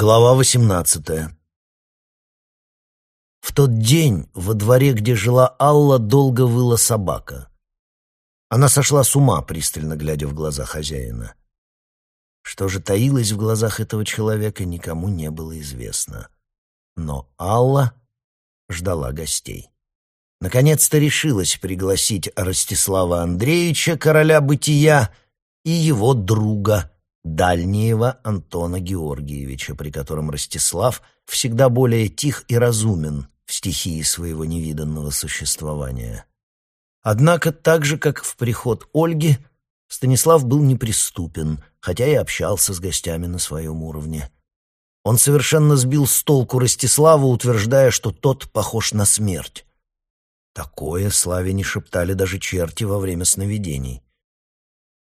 Глава восемнадцатая В тот день во дворе, где жила Алла, долго выла собака. Она сошла с ума, пристально глядя в глаза хозяина. Что же таилось в глазах этого человека, никому не было известно. Но Алла ждала гостей. Наконец-то решилась пригласить Ростислава Андреевича, короля бытия, и его друга дальнего Антона Георгиевича, при котором Ростислав всегда более тих и разумен в стихии своего невиданного существования. Однако, так же, как в приход Ольги, Станислав был неприступен, хотя и общался с гостями на своем уровне. Он совершенно сбил с толку Ростислава, утверждая, что тот похож на смерть. Такое Славе не шептали даже черти во время сновидений.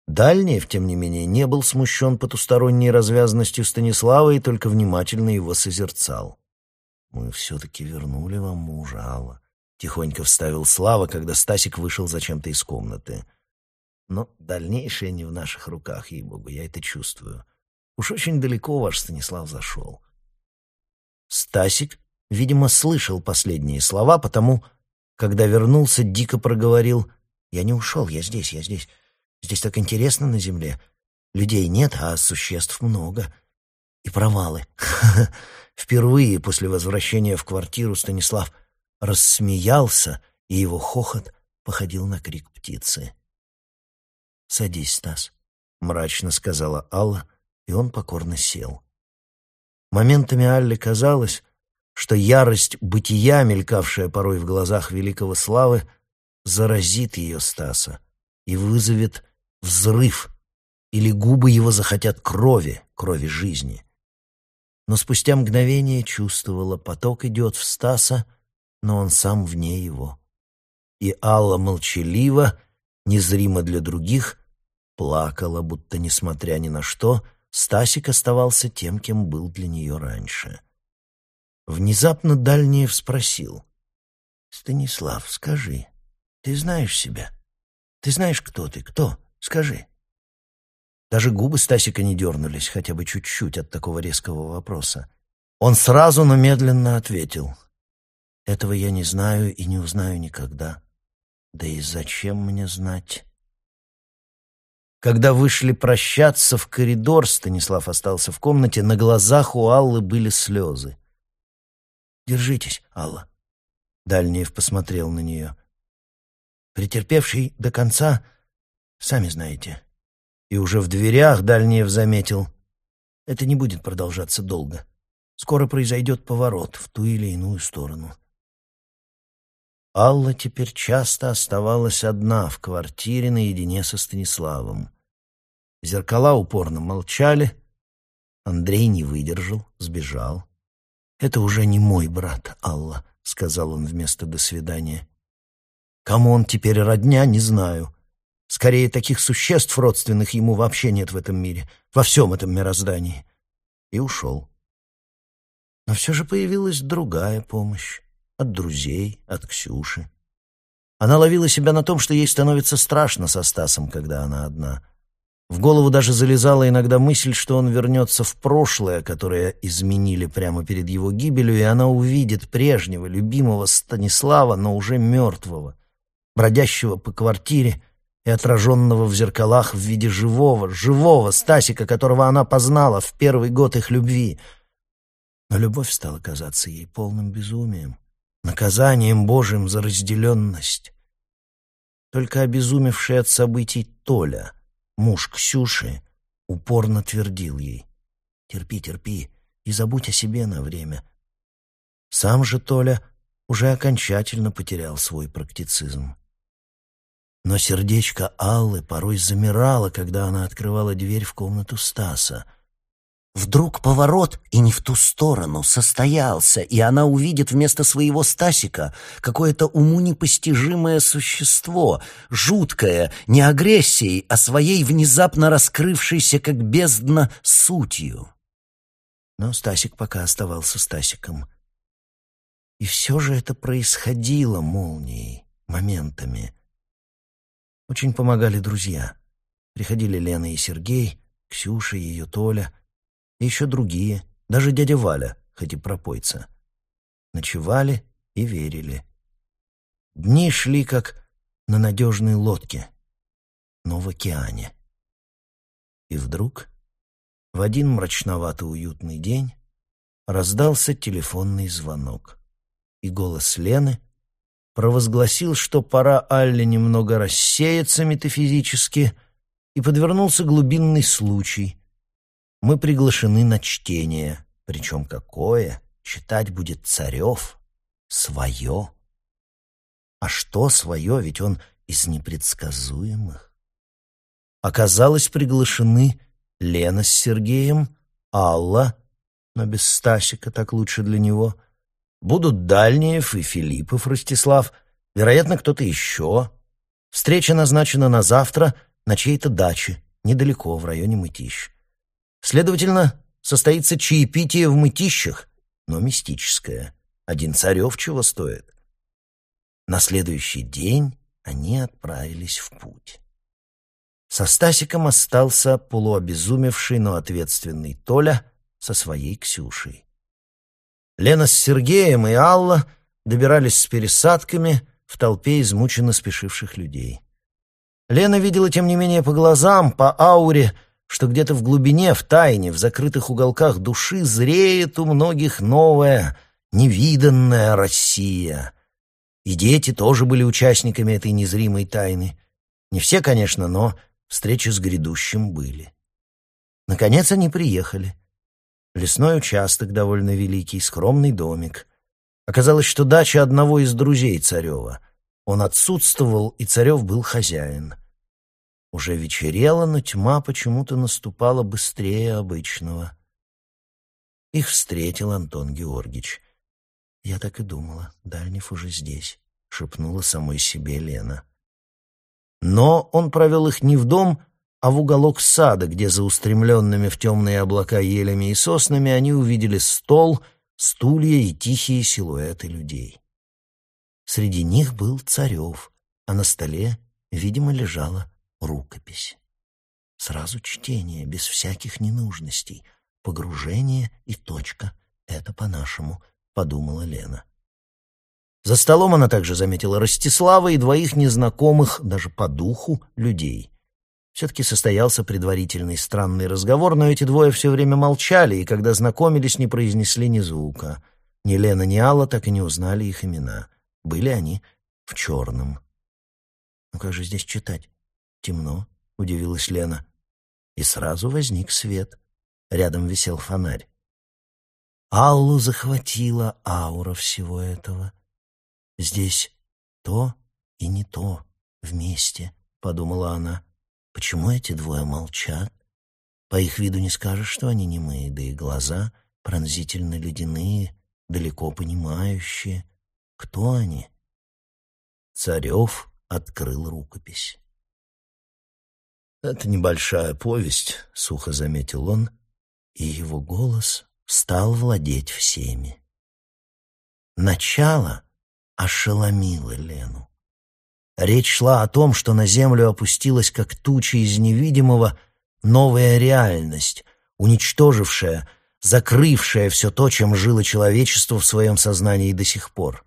Дальнев, тем не менее, не был смущен потусторонней развязностью Станислава и только внимательно его созерцал. «Мы все-таки вернули вам мужа, Алла», — тихонько вставил Слава, когда Стасик вышел зачем-то из комнаты. «Но дальнейшее не в наших руках, ей-богу, я это чувствую. Уж очень далеко ваш Станислав зашел». Стасик, видимо, слышал последние слова, потому, когда вернулся, дико проговорил «Я не ушел, я здесь, я здесь». Здесь так интересно на земле. Людей нет, а существ много. И провалы. Впервые после возвращения в квартиру Станислав рассмеялся, и его хохот походил на крик птицы. «Садись, Стас», — мрачно сказала Алла, и он покорно сел. Моментами Алле казалось, что ярость бытия, мелькавшая порой в глазах великого славы, заразит ее Стаса и вызовет взрыв, или губы его захотят крови, крови жизни. Но спустя мгновение чувствовала, поток идет в Стаса, но он сам вне его. И Алла молчаливо, незримо для других, плакала, будто, несмотря ни на что, Стасик оставался тем, кем был для нее раньше. Внезапно Дальнеев спросил. «Станислав, скажи, ты знаешь себя? Ты знаешь, кто ты? Кто?» Скажи». Даже губы Стасика не дернулись, хотя бы чуть-чуть от такого резкого вопроса. Он сразу, но медленно ответил. «Этого я не знаю и не узнаю никогда. Да и зачем мне знать?» Когда вышли прощаться в коридор, Станислав остался в комнате, на глазах у Аллы были слезы. «Держитесь, Алла». Дальниев посмотрел на нее. Претерпевший до конца Сами знаете. И уже в дверях Дальнеев заметил. Это не будет продолжаться долго. Скоро произойдет поворот в ту или иную сторону. Алла теперь часто оставалась одна в квартире наедине со Станиславом. Зеркала упорно молчали. Андрей не выдержал, сбежал. «Это уже не мой брат, Алла», — сказал он вместо «до свидания». «Кому он теперь родня, не знаю. Скорее, таких существ родственных ему вообще нет в этом мире, во всем этом мироздании. И ушел. Но все же появилась другая помощь. От друзей, от Ксюши. Она ловила себя на том, что ей становится страшно со Стасом, когда она одна. В голову даже залезала иногда мысль, что он вернется в прошлое, которое изменили прямо перед его гибелью, и она увидит прежнего, любимого Станислава, но уже мертвого, бродящего по квартире, и отраженного в зеркалах в виде живого, живого Стасика, которого она познала в первый год их любви. Но любовь стала казаться ей полным безумием, наказанием Божьим за разделенность. Только обезумевший от событий Толя, муж Ксюши, упорно твердил ей «Терпи, терпи и забудь о себе на время». Сам же Толя уже окончательно потерял свой практицизм. Но сердечко Аллы порой замирало, когда она открывала дверь в комнату Стаса. Вдруг поворот, и не в ту сторону, состоялся, и она увидит вместо своего Стасика какое-то уму непостижимое существо, жуткое, не агрессией, а своей внезапно раскрывшейся, как бездна, сутью. Но Стасик пока оставался Стасиком. И все же это происходило молнией, моментами — очень помогали друзья. Приходили Лена и Сергей, Ксюша, ее Толя, и еще другие, даже дядя Валя, хоть и пропойца. Ночевали и верили. Дни шли, как на надежной лодке, но в океане. И вдруг, в один мрачновато уютный день, раздался телефонный звонок, и голос Лены провозгласил, что пора Алле немного рассеяться метафизически, и подвернулся глубинный случай. Мы приглашены на чтение, причем какое? Читать будет Царев, свое. А что свое, ведь он из непредсказуемых. Оказалось, приглашены Лена с Сергеем, Алла, но без Стасика так лучше для него, будут Дальниев и Филиппов Ростислав, вероятно, кто-то еще. Встреча назначена на завтра на чьей-то даче, недалеко, в районе Мытищ. Следовательно, состоится чаепитие в Мытищах, но мистическое. Один царев чего стоит. На следующий день они отправились в путь. Со Стасиком остался полуобезумевший, но ответственный Толя со своей Ксюшей. Лена с Сергеем и Алла добирались с пересадками в толпе измученно спешивших людей. Лена видела, тем не менее, по глазам, по ауре, что где-то в глубине, в тайне, в закрытых уголках души зреет у многих новая, невиданная Россия. И дети тоже были участниками этой незримой тайны. Не все, конечно, но встречи с грядущим были. Наконец они приехали. Лесной участок довольно великий, скромный домик. Оказалось, что дача одного из друзей Царева. Он отсутствовал, и Царев был хозяин. Уже вечерело, но тьма почему-то наступала быстрее обычного. Их встретил Антон Георгиевич. «Я так и думала, Дальнев уже здесь», — шепнула самой себе Лена. Но он провел их не в дом, а в уголок сада, где за устремленными в темные облака елями и соснами они увидели стол, стулья и тихие силуэты людей. Среди них был Царев, а на столе, видимо, лежала рукопись. Сразу чтение, без всяких ненужностей, погружение и точка. Это по-нашему, подумала Лена. За столом она также заметила Ростислава и двоих незнакомых, даже по духу, людей. Все-таки состоялся предварительный странный разговор, но эти двое все время молчали, и когда знакомились, не произнесли ни звука. Ни Лена, ни Алла так и не узнали их имена. Были они в черном. «Ну как же здесь читать?» «Темно», — удивилась Лена. И сразу возник свет. Рядом висел фонарь. Аллу захватила аура всего этого. «Здесь то и не то вместе», — подумала она. «Почему эти двое молчат? По их виду не скажешь, что они немые, да и глаза пронзительно ледяные, далеко понимающие. Кто они?» Царев открыл рукопись. «Это небольшая повесть», — сухо заметил он, и его голос стал владеть всеми. Начало ошеломило Лену. Речь шла о том, что на землю опустилась, как туча из невидимого, новая реальность, уничтожившая, закрывшая все то, чем жило человечество в своем сознании до сих пор.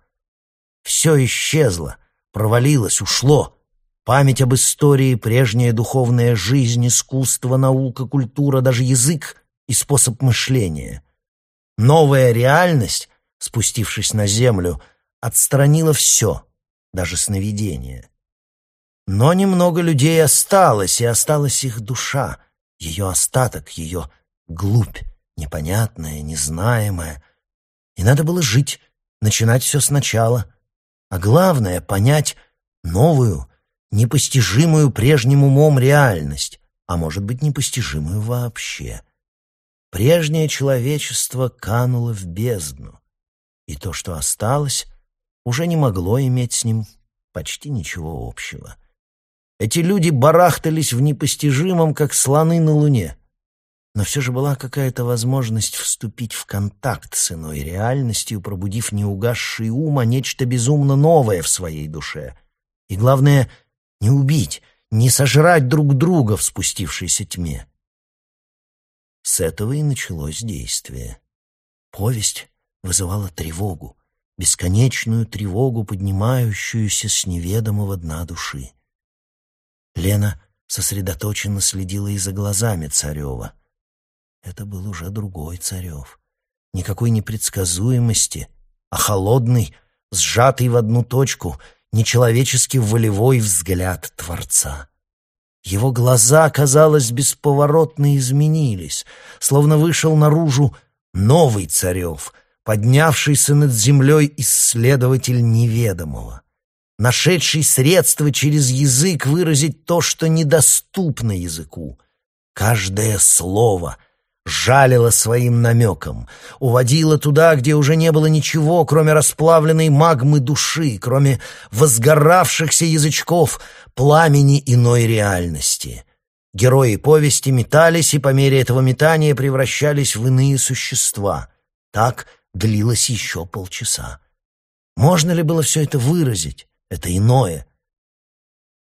Все исчезло, провалилось, ушло — Память об истории, прежняя духовная жизнь, искусство, наука, культура, даже язык и способ мышления. Новая реальность, спустившись на землю, отстранила все, даже сновидения. Но немного людей осталось, и осталась их душа, ее остаток, ее глубь, непонятная, незнаемая. И надо было жить, начинать все сначала. А главное — понять новую, непостижимую прежним умом реальность, а может быть, непостижимую вообще. Прежнее человечество кануло в бездну, и то, что осталось, уже не могло иметь с ним почти ничего общего. Эти люди барахтались в непостижимом, как слоны на луне. Но все же была какая-то возможность вступить в контакт с иной реальностью, пробудив неугасший ум, а нечто безумно новое в своей душе. И главное — не убить, не сожрать друг друга в спустившейся тьме. С этого и началось действие. Повесть вызывала тревогу, бесконечную тревогу, поднимающуюся с неведомого дна души. Лена сосредоточенно следила и за глазами Царева. Это был уже другой Царев. Никакой непредсказуемости, а холодный, сжатый в одну точку, нечеловечески волевой взгляд Творца. Его глаза, казалось, бесповоротно изменились, словно вышел наружу новый Царев, поднявшийся над землей исследователь неведомого, нашедший средства через язык выразить то, что недоступно языку. Каждое слово жалило своим намеком, уводило туда, где уже не было ничего, кроме расплавленной магмы души, кроме возгоравшихся язычков пламени иной реальности. Герои повести метались и по мере этого метания превращались в иные существа. Так длилось еще полчаса. Можно ли было все это выразить? Это иное.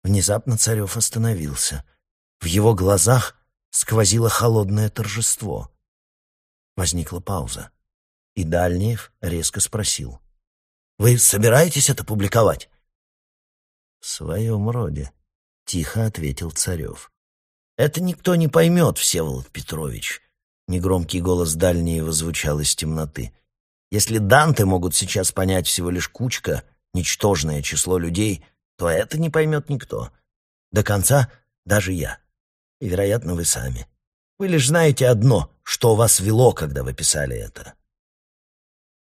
Внезапно Царев остановился. В его глазах сквозило холодное торжество. Возникла пауза. И Дальниев резко спросил. «Вы собираетесь это публиковать?» «В своем роде», — тихо ответил Царев. Это никто не поймет, Всеволод Петрович. Негромкий голос Дальнего звучал из темноты. Если Данте могут сейчас понять всего лишь кучка, ничтожное число людей, то это не поймет никто. До конца даже я. И, вероятно, вы сами. Вы лишь знаете одно, что вас вело, когда вы писали это.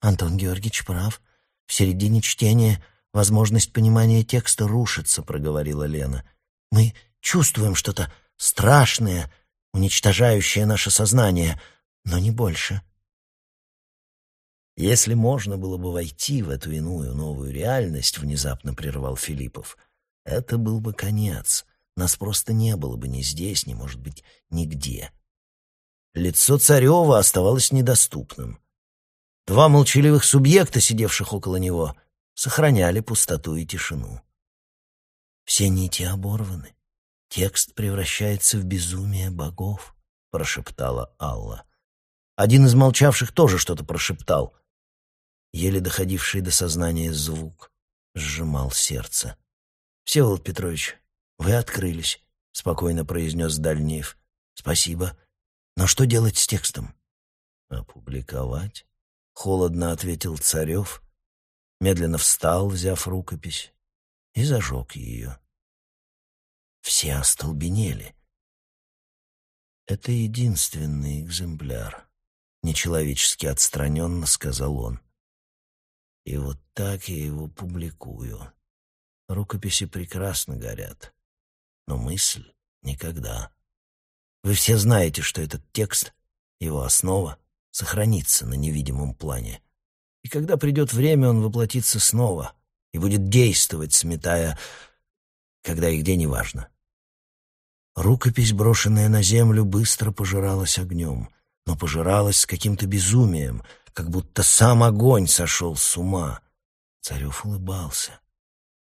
Антон Георгиевич прав. В середине чтения возможность понимания текста рушится, проговорила Лена. Мы чувствуем что-то страшное, уничтожающее наше сознание, но не больше. Если можно было бы войти в эту иную новую реальность, внезапно прервал Филиппов, это был бы конец. Нас просто не было бы ни здесь, ни, может быть, нигде. Лицо Царева оставалось недоступным. Два молчаливых субъекта, сидевших около него, сохраняли пустоту и тишину. Все нити оборваны. «Текст превращается в безумие богов», — прошептала Алла. Один из молчавших тоже что-то прошептал. Еле доходивший до сознания звук сжимал сердце. «Всеволод Петрович, вы открылись», — спокойно произнес Дальниев. «Спасибо. Но что делать с текстом?» «Опубликовать», — холодно ответил Царев, медленно встал, взяв рукопись, и зажег ее. Все остолбенели. «Это единственный экземпляр», — нечеловечески отстраненно сказал он. «И вот так я его публикую. Рукописи прекрасно горят, но мысль — никогда. Вы все знаете, что этот текст, его основа, сохранится на невидимом плане. И когда придет время, он воплотится снова и будет действовать, сметая, когда и где, неважно. Рукопись, брошенная на землю, быстро пожиралась огнем, но пожиралась с каким-то безумием, как будто сам огонь сошел с ума. Царев улыбался.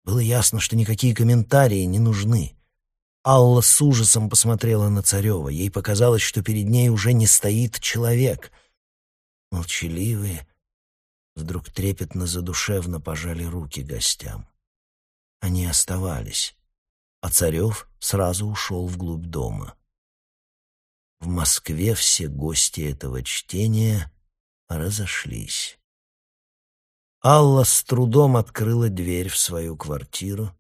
Было ясно, что никакие комментарии не нужны. Алла с ужасом посмотрела на Царева. Ей показалось, что перед ней уже не стоит человек. Молчаливые, вдруг трепетно задушевно пожали руки гостям. Они оставались а Царев сразу ушел вглубь дома. В Москве все гости этого чтения разошлись. Алла с трудом открыла дверь в свою квартиру.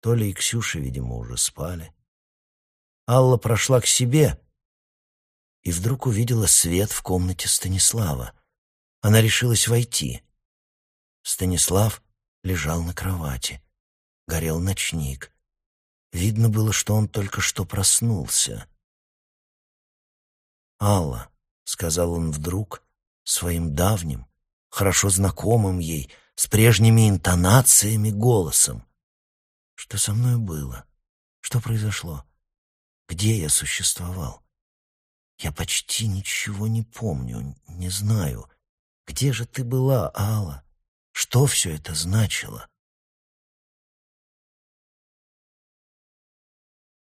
Толя и Ксюша, видимо, уже спали. Алла прошла к себе и вдруг увидела свет в комнате Станислава. Она решилась войти. Станислав лежал на кровати. Горел ночник. Видно было, что он только что проснулся. «Алла», — сказал он вдруг, своим давним, хорошо знакомым ей, с прежними интонациями голосом. «Что со мной было? Что произошло? Где я существовал? Я почти ничего не помню, не знаю. Где же ты была, Алла? Что все это значило?»